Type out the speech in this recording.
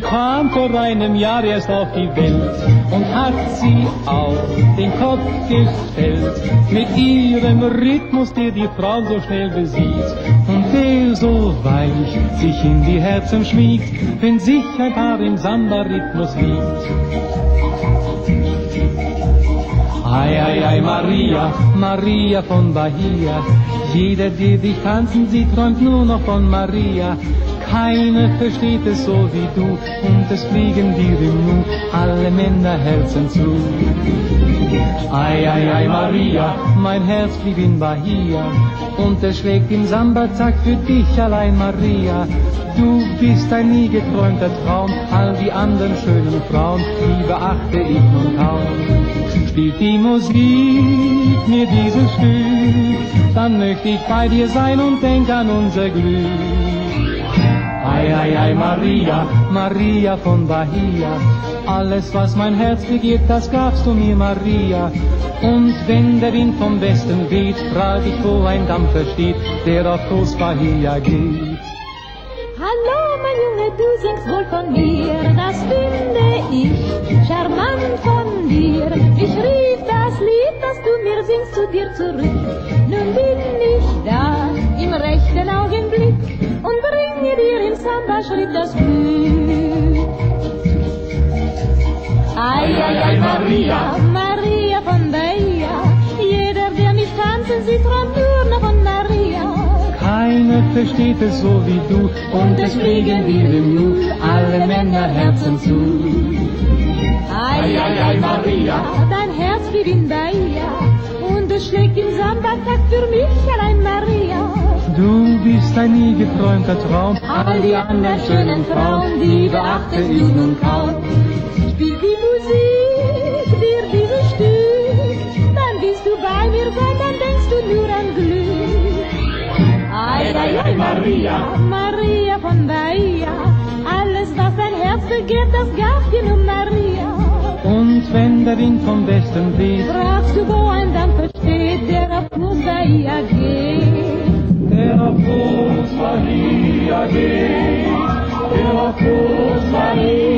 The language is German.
vor einem Jahr erst auf die Welt und hat sie auf den Kopf gestellt. Mit ihrem Rhythmus, der die Frau so schnell besiegt und der so weich sich in die Herzen schmiegt, wenn sich ein Paar im Samba-Rhythmus liegt. Ei, ei, ei, Maria, Maria von Bahia. Jeder, der dich tanzen sieht, träumt nur noch von Maria. Keine versteht es so wie du und es fliegen dir im Nu alle Männerherzen zu. Ei, ei, ei, Maria, mein Herz blieb in Bahia und es schlägt im Samba-Zack für dich allein, Maria. Du bist ein nie geträumter Traum, all die anderen schönen Frauen, die beachte ich nun kaum. Spielt die Musik mir dieses Stück, dann möchte ich bei dir sein und denk an unser Glück. Ei, ei, Maria, Maria von Bahia. Alles, was mein Herz begehrt, das gabst du mir, Maria. Und wenn der Wind vom Westen weht, frag ich, wo ein Dampfer steht, der auf Groß Bahia geht. Hallo, mein Junge, du singst wohl von mir, das finde ich charmant von dir. Ich rief das Lied, das du mir singst, zu dir zurück. Nun bin ich da, im rechten Augenblick, und bringe dir im Samba-Schritt das Glück. Ei, ei, ei, Maria, Maria von Bahia, jeder, der mich tanzen sieht, träumt nur noch von Maria. Keiner versteht es so wie du und es fliegen dir im Nu alle Männerherzen zu. Ei, ei, ei, Maria, dein Herz in Bahia und es schlägt im Samba-Takt für mich allein. Ein nie geträumter Traum, All die anderen schönen Frauen, die beachte ich nun kaum. Spiel die Musik, dir dieses Stück, dann bist du bei mir sein, dann denkst du nur an Glück. Ei, ei, ei, Maria, Maria von Bahia, alles, was dein Herz begehrt, das gab dir nun Maria. Und wenn der Wind vom Westen weht, der auf Groß Bahia geht, der auf Groß Bahia